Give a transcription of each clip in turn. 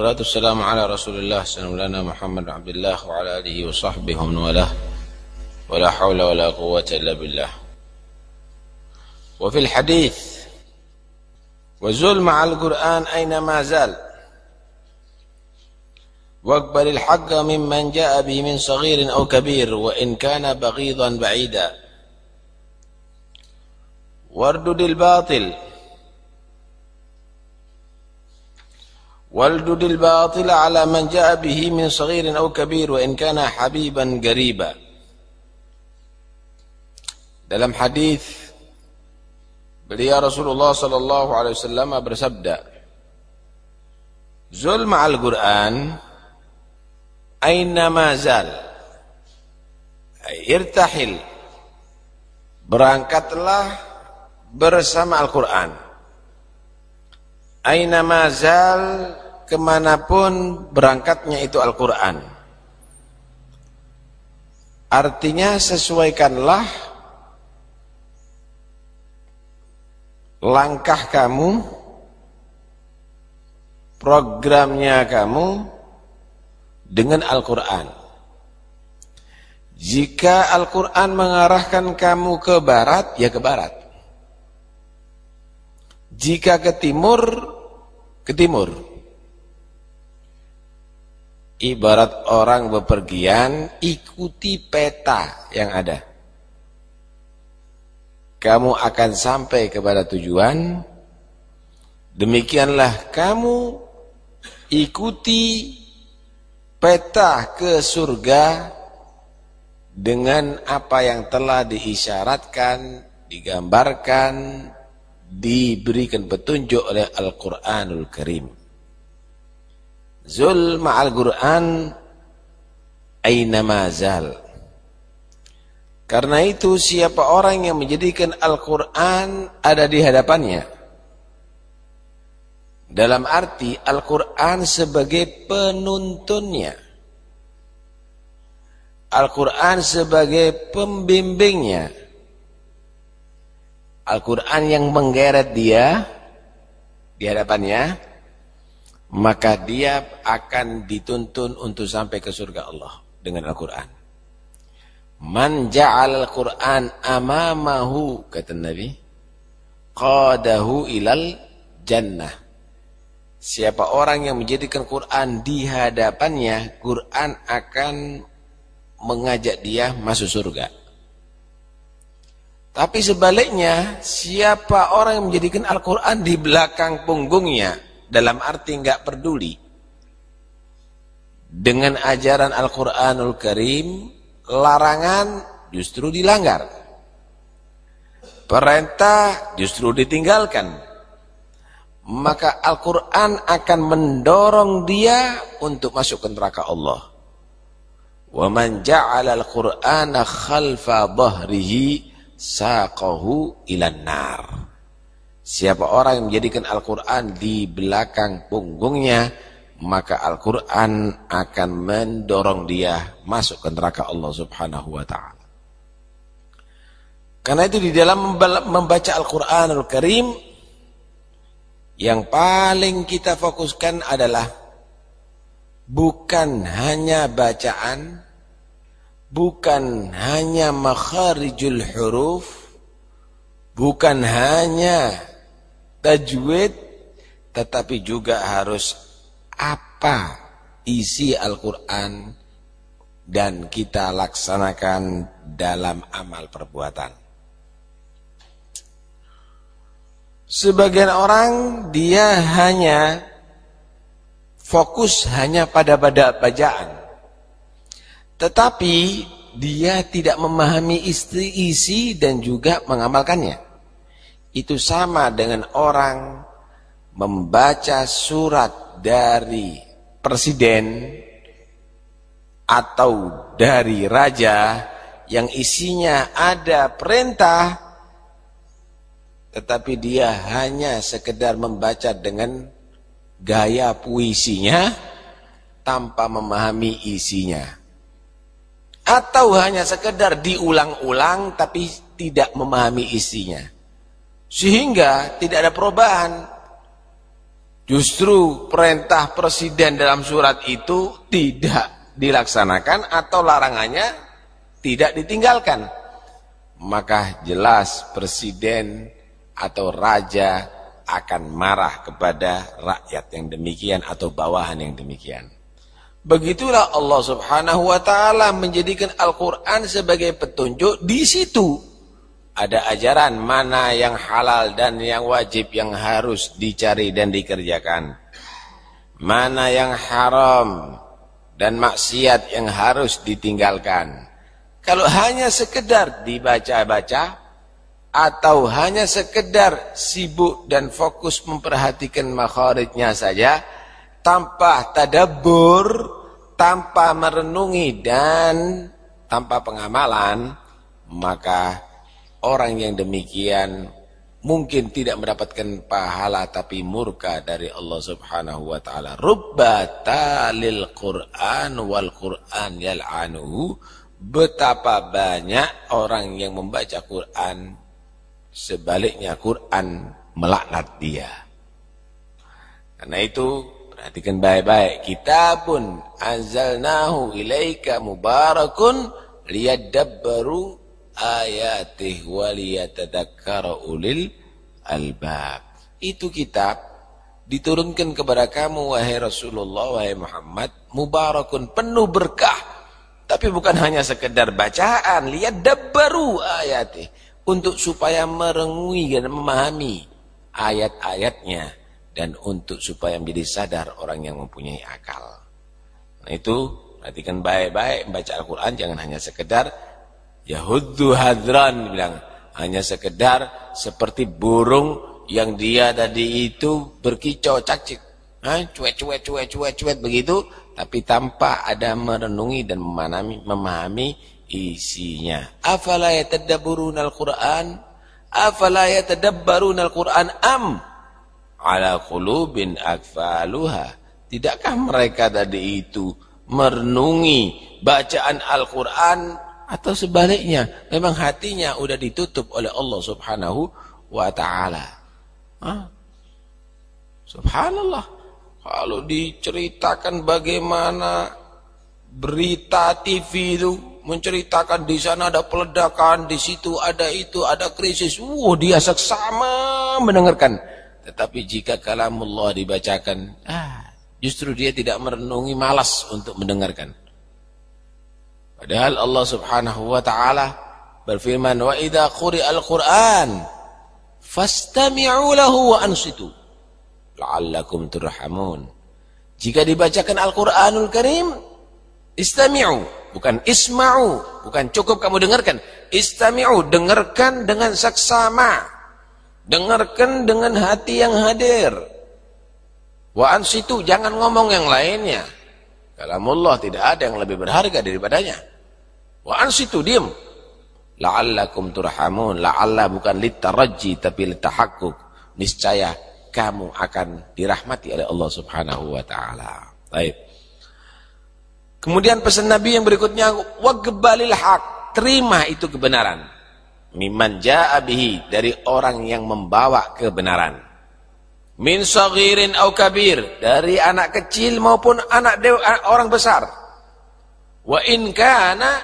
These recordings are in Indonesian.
والصلاة والسلام على رسول الله سيدنا محمد عبد الله وعلى آله وصحبه ومن والاه. ولا حول ولا قوة إلا بالله. وفي الحديث وزل مع القرآن أينما زال؟ واقبل الحق ممن جاء به من صغير أو كبير وإن كان بغيضا بعيدا. واردد الباطل. واردد الباطل على من جاء به من صغير أو كبير وإن كان حبيبا قريبا dalam hadis beliau Rasulullah sallallahu alaihi wasallam bersabda Zul ma'al Qur'an aina mazal irtahil berangkatlah bersama Al-Quran aina mazal ke mana pun berangkatnya itu Al-Quran artinya sesuaikanlah langkah kamu programnya kamu dengan Al-Quran. Jika Al-Quran mengarahkan kamu ke barat, ya ke barat. Jika ke timur, ke timur. Ibarat orang bepergian, ikuti peta yang ada. Kamu akan sampai kepada tujuan. Demikianlah kamu ikuti peta ke surga dengan apa yang telah diisyaratkan, digambarkan, diberikan petunjuk oleh Al-Quranul Karim. Zul ma'al Quran aina mazal. Karena itu siapa orang yang menjadikan Al-Quran ada di hadapannya dalam arti Al-Quran sebagai penuntunnya. Al-Quran sebagai pembimbingnya. Al-Quran yang menggeret dia di hadapannya, maka dia akan dituntun untuk sampai ke surga Allah dengan Al-Quran. Man ja'al Al-Quran amamahu, kata Nabi, qadahu ilal jannah. Siapa orang yang menjadikan Quran di hadapannya, Quran akan mengajak dia masuk surga. Tapi sebaliknya, siapa orang yang menjadikan Al-Quran di belakang punggungnya, dalam arti enggak peduli, dengan ajaran Al-Quranul Karim, larangan justru dilanggar. Perintah justru ditinggalkan maka Al-Quran akan mendorong dia untuk masuk ke neraka Allah. وَمَنْ جَعَلَ الْقُرْآنَ خَلْفَ ظَهْرِهِ saqahu ilan nar. Siapa orang yang menjadikan Al-Qur'an di belakang punggungnya, maka Al-Qur'an akan mendorong dia masuk ke neraka Allah Subhanahu wa taala. Karena itu di dalam membaca Al-Quran Al-Karim, yang paling kita fokuskan adalah bukan hanya bacaan bukan hanya makharijul huruf, bukan hanya tajwid, tetapi juga harus apa isi Al-Quran dan kita laksanakan dalam amal perbuatan. Sebagian orang dia hanya fokus hanya pada pada bacaan. Tetapi dia tidak memahami istri isi dan juga mengamalkannya. Itu sama dengan orang membaca surat dari presiden atau dari raja yang isinya ada perintah tetapi dia hanya sekedar membaca dengan gaya puisinya tanpa memahami isinya. Atau hanya sekedar diulang-ulang tapi tidak memahami isinya. Sehingga tidak ada perubahan. Justru perintah presiden dalam surat itu tidak dilaksanakan atau larangannya tidak ditinggalkan. Maka jelas presiden atau raja akan marah kepada rakyat yang demikian atau bawahan yang demikian. Begitulah Allah Subhanahu wa taala menjadikan Al-Qur'an sebagai petunjuk di situ. Ada ajaran mana yang halal dan yang wajib yang harus dicari dan dikerjakan. Mana yang haram dan maksiat yang harus ditinggalkan. Kalau hanya sekedar dibaca-baca atau hanya sekedar sibuk dan fokus memperhatikan makharijnya saja, tanpa tadabbur, tanpa merenungi dan tanpa pengamalan, maka orang yang demikian mungkin tidak mendapatkan pahala tapi murka dari Allah Subhanahu wa taala. Rubba talil Qur'an wal Qur'an yal'anuhu. Betapa banyak orang yang membaca Quran sebaliknya Quran melaknat dia. Karena itu Perhatikan baik-baik. Kitabun anzalnahu ilaika mubarakun liyadabbaru ayatih waliyatadakkara ulil albab. Itu kitab diturunkan kepada kamu wahai Rasulullah wahai Muhammad mubarakun penuh berkah. Tapi bukan hanya sekedar bacaan, lihat dabbaru ayatih untuk supaya merengui dan memahami ayat-ayatnya dan untuk supaya menjadi sadar orang yang mempunyai akal. Nah itu perhatikan baik-baik membaca Al-Quran jangan hanya sekedar Yahuddu hadran bilang hanya sekedar seperti burung yang dia tadi itu berkicau cacik, cuek cuek cuek cuek cuek begitu, tapi tanpa ada merenungi dan memahami, memahami isinya. Afala yatadabburuna al-Quran? Afala yatadabbaruna al-Quran am ala qulubin akfaluha. Tidakkah mereka tadi itu merenungi bacaan Al-Qur'an atau sebaliknya memang hatinya sudah ditutup oleh Allah Subhanahu wa taala. Subhanallah. Kalau diceritakan bagaimana berita TV itu menceritakan di sana ada peledakan, di situ ada itu, ada krisis. Wah, dia seksama mendengarkan. Tetapi jika kalamullah dibacakan, ah, justru dia tidak merenungi malas untuk mendengarkan. Padahal Allah Subhanahu wa taala berfirman, "Wa idza quri'al Qur'an fastami'u lahu wa ansitu la'allakum turhamun." Jika dibacakan Al-Qur'anul Karim, istami'u, bukan isma'u, bukan cukup kamu dengarkan, istami'u, dengarkan dengan saksama. Dengarkan dengan hati yang hadir. Wa ansitu, jangan ngomong yang lainnya. Kalamullah tidak ada yang lebih berharga daripadanya. Wa ansitu, diam. La'allakum turhamun. La'alla bukan litaraji tapi litahakkuk. Niscaya kamu akan dirahmati oleh Allah Subhanahu wa taala. Baik. Kemudian pesan Nabi yang berikutnya waqbalil haq, terima itu kebenaran. Miman ja'a bihi dari orang yang membawa kebenaran. Min saghirin au kabir dari anak kecil maupun anak dewa, orang besar. Wa in kana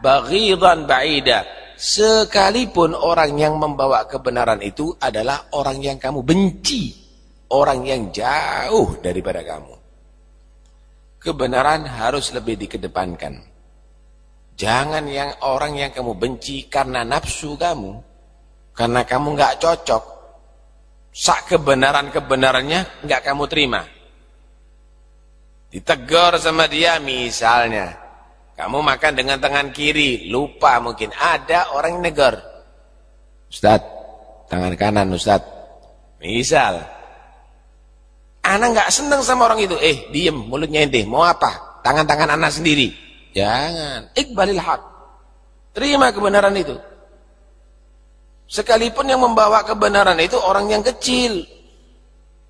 baghidan ba'ida sekalipun orang yang membawa kebenaran itu adalah orang yang kamu benci, orang yang jauh daripada kamu. Kebenaran harus lebih dikedepankan. Jangan yang orang yang kamu benci karena nafsu kamu. Karena kamu nggak cocok. Sak kebenaran-kebenarannya nggak kamu terima. Ditegur sama dia misalnya. Kamu makan dengan tangan kiri, lupa mungkin. Ada orang yang negur. Ustaz, tangan kanan Ustaz. Misal. Anak nggak senang sama orang itu. Eh, diem mulutnya ente. Mau apa? Tangan-tangan anak sendiri. Jangan. Iqbalil haq. Terima kebenaran itu. Sekalipun yang membawa kebenaran itu orang yang kecil.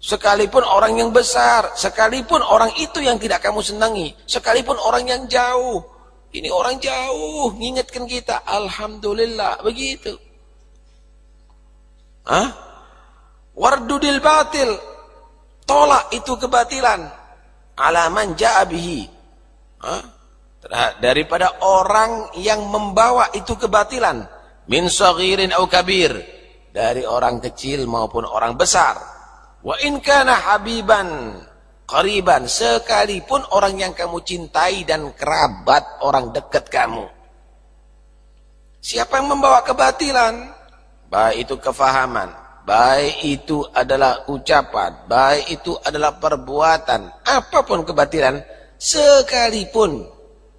Sekalipun orang yang besar. Sekalipun orang itu yang tidak kamu senangi. Sekalipun orang yang jauh. Ini orang jauh. Mengingatkan kita. Alhamdulillah. Begitu. Hah? Wardudil batil. Tolak itu kebatilan. Alaman ja'abihi. Hah? Daripada orang yang membawa itu kebatilan. Min saghirin au kabir. Dari orang kecil maupun orang besar. Wa in kana habiban qariban sekalipun orang yang kamu cintai dan kerabat orang dekat kamu. Siapa yang membawa kebatilan? Baik itu kefahaman, baik itu adalah ucapan, baik itu adalah perbuatan, apa pun kebatilan, sekalipun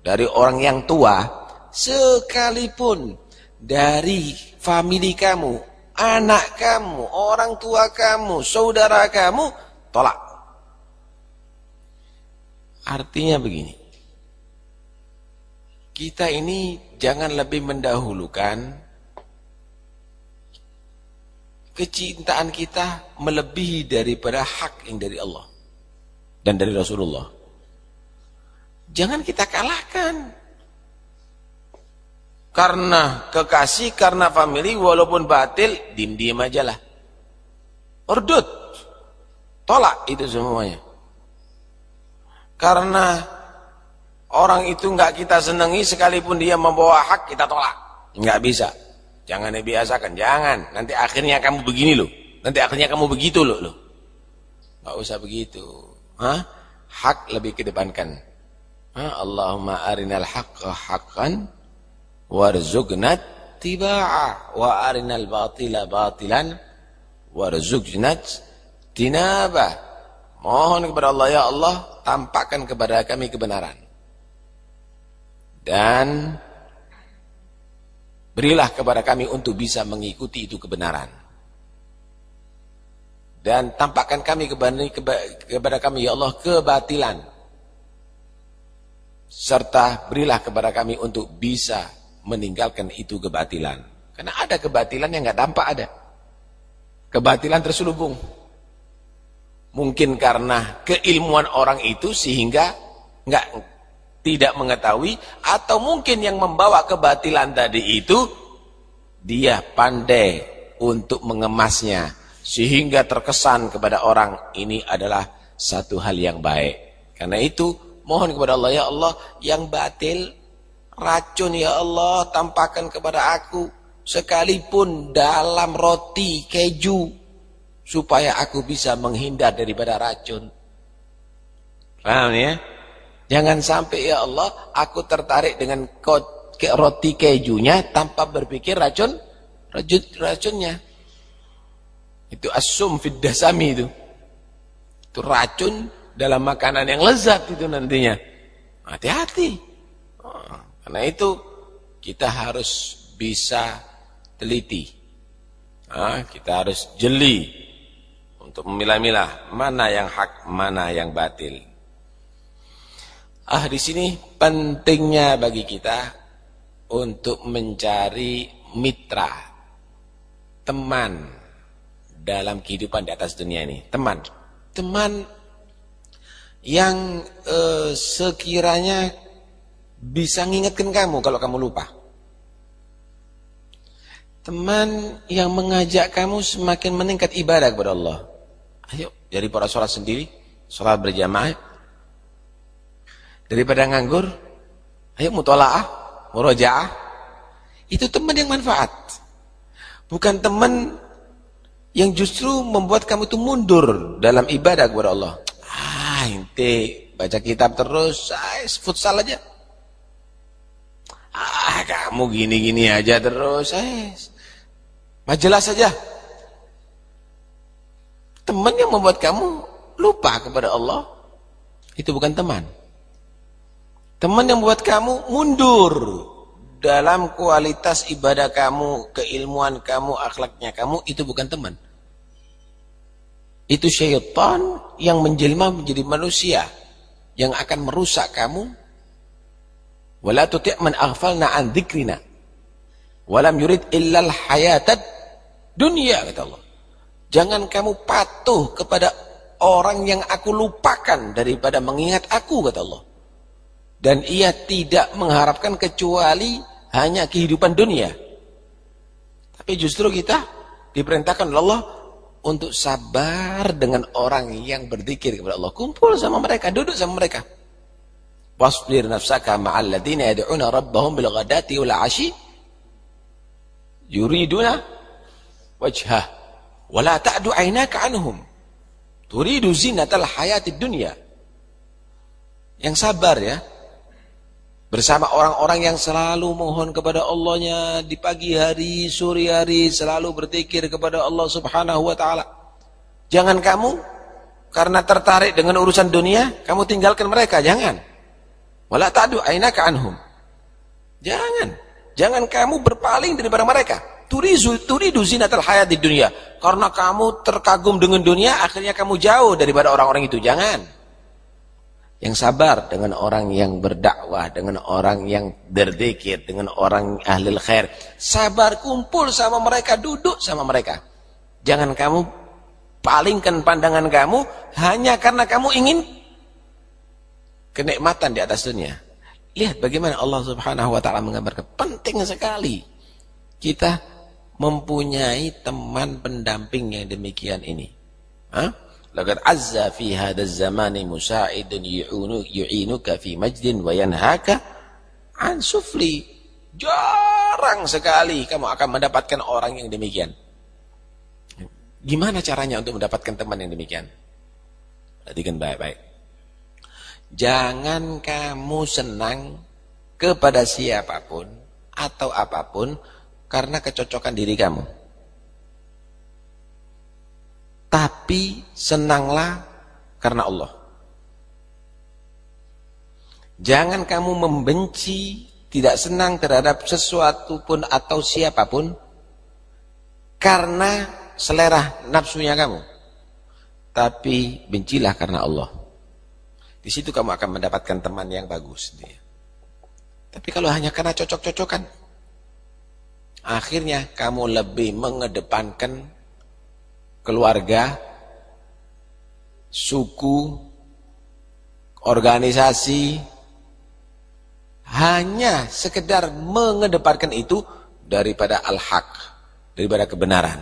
dari orang yang tua, sekalipun dari famili kamu, anak kamu, orang tua kamu, saudara kamu, tolak. Artinya begini. Kita ini jangan lebih mendahulukan kecintaan kita melebihi daripada hak yang dari Allah dan dari Rasulullah. Jangan kita kalahkan. Karena kekasih, karena family, walaupun batil, dim-dim aja lah. Tolak itu semuanya. Karena orang itu nggak kita senangi, sekalipun dia membawa hak, kita tolak. Nggak bisa. Jangan dibiasakan, jangan. Nanti akhirnya kamu begini loh. Nanti akhirnya kamu begitu loh. loh. Gak usah begitu. Hah? Hak lebih kedepankan. Allahumma arinal haqqa haqqan warzuqnat tiba'a wa arinal batila batilan warzuqnat tinaba. Mohon kepada Allah ya Allah tampakkan kepada kami kebenaran. Dan Berilah kepada kami untuk bisa mengikuti itu kebenaran. Dan tampakkan kami kepada kami, ya Allah, kebatilan. Serta berilah kepada kami untuk bisa meninggalkan itu kebatilan. Karena ada kebatilan yang nggak tampak ada. Kebatilan terselubung. Mungkin karena keilmuan orang itu sehingga nggak tidak mengetahui atau mungkin yang membawa kebatilan tadi itu dia pandai untuk mengemasnya sehingga terkesan kepada orang ini adalah satu hal yang baik. Karena itu mohon kepada Allah ya Allah yang batil racun ya Allah tampakkan kepada aku sekalipun dalam roti keju supaya aku bisa menghindar daripada racun. Paham ya? Jangan sampai ya Allah aku tertarik dengan roti kejunya tanpa berpikir racun racun racunnya. Itu asum fid dasami itu. Itu racun dalam makanan yang lezat itu nantinya. Hati-hati. Oh, karena itu kita harus bisa teliti. Nah, kita harus jeli untuk memilah-milah mana yang hak, mana yang batil. Ah di sini pentingnya bagi kita untuk mencari mitra, teman dalam kehidupan di atas dunia ini. Teman, teman yang eh, sekiranya bisa ngingetkan kamu kalau kamu lupa. Teman yang mengajak kamu semakin meningkat ibadah kepada Allah. Ayo, jadi para sholat sendiri, sholat berjamaah, Daripada nganggur, ayo mutolaah, murojaah. Itu teman yang manfaat. Bukan teman yang justru membuat kamu itu mundur dalam ibadah kepada Allah. Ah, inti baca kitab terus, ah, futsal aja. Ah, kamu gini-gini aja terus, eh. Majalah saja. Teman yang membuat kamu lupa kepada Allah, itu bukan teman. Teman yang membuat kamu mundur dalam kualitas ibadah kamu, keilmuan kamu, akhlaknya kamu, itu bukan teman. Itu syaitan yang menjelma menjadi manusia yang akan merusak kamu. Wala tuti' man aghfalna an dzikrina. Walam yurid illal hayatad dunia kata Allah. Jangan kamu patuh kepada orang yang aku lupakan daripada mengingat aku kata Allah dan ia tidak mengharapkan kecuali hanya kehidupan dunia. Tapi justru kita diperintahkan oleh Allah untuk sabar dengan orang yang berzikir kepada Allah. Kumpul sama mereka, duduk sama mereka. Wasbir nafsaka ma'al ladina yad'una rabbahum bil ghadati wal 'ashi yuriduna wajhah wa la ta'du 'ainaka 'anhum turidu zinatal hayatid dunya. Yang sabar ya, bersama orang-orang yang selalu mohon kepada Allahnya di pagi hari, sore hari, selalu berzikir kepada Allah Subhanahu wa taala. Jangan kamu karena tertarik dengan urusan dunia, kamu tinggalkan mereka, jangan. Wala ta'du ainaka anhum. Jangan. Jangan kamu berpaling daripada mereka. Turizu turidu zinatal hayat di dunia. Karena kamu terkagum dengan dunia, akhirnya kamu jauh daripada orang-orang itu. Jangan yang sabar dengan orang yang berdakwah, dengan orang yang berzikir, dengan orang ahli khair. Sabar kumpul sama mereka, duduk sama mereka. Jangan kamu palingkan pandangan kamu hanya karena kamu ingin kenikmatan di atas dunia. Lihat bagaimana Allah Subhanahu wa taala menggambarkan penting sekali kita mempunyai teman pendamping yang demikian ini. Hah? Laqad azza fi hadha zamani musa'idun yu'inuka fi majdin wa yanhaka an sufli. Jarang sekali kamu akan mendapatkan orang yang demikian. Gimana caranya untuk mendapatkan teman yang demikian? Perhatikan baik-baik. Jangan kamu senang kepada siapa pun atau apa pun karena kecocokan diri kamu. Tapi senanglah karena Allah. Jangan kamu membenci, tidak senang terhadap sesuatu pun atau siapa pun karena selera nafsunya kamu. Tapi bencilah karena Allah. Di situ kamu akan mendapatkan teman yang bagus. Tapi kalau hanya karena cocok-cocokan, akhirnya kamu lebih mengedepankan keluarga, suku, organisasi, hanya sekedar mengedepankan itu daripada al-haq, daripada kebenaran.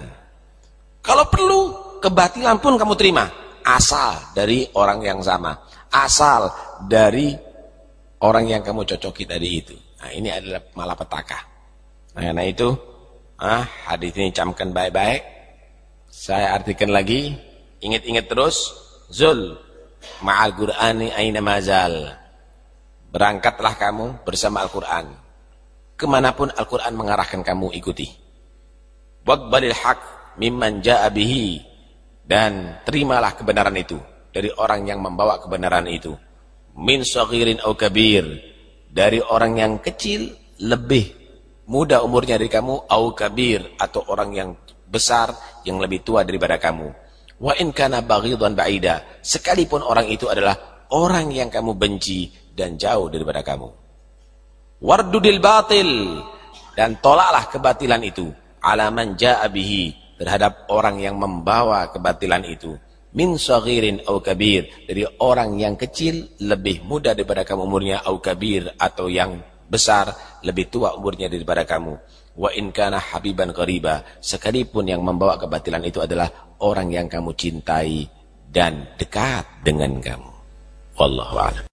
Kalau perlu, kebatilan pun kamu terima, asal dari orang yang sama, asal dari orang yang kamu cocoki tadi itu. Nah, ini adalah malapetaka. Nah, karena itu, ah, hadis ini camkan baik-baik. Saya artikan lagi, ingat-ingat terus, Zul ma'al Qur'ani aina mazal. Berangkatlah kamu bersama Al-Qur'an. Ke mana pun Al-Qur'an mengarahkan kamu ikuti. Waqbalil haq mimman ja'a bihi dan terimalah kebenaran itu dari orang yang membawa kebenaran itu. Min saghirin au kabir dari orang yang kecil lebih muda umurnya dari kamu au kabir atau orang yang besar yang lebih tua daripada kamu. Wa in kana baghidan ba'ida, sekalipun orang itu adalah orang yang kamu benci dan jauh daripada kamu. Wardudil batil dan tolaklah kebatilan itu alaman ja'a bihi terhadap orang yang membawa kebatilan itu min saghirin au kabir dari orang yang kecil lebih muda daripada kamu umurnya au kabir atau yang besar lebih tua umurnya daripada kamu wa in kana habiban ghariba sekalipun yang membawa kebatilan itu adalah orang yang kamu cintai dan dekat dengan kamu. Wallahu a'lam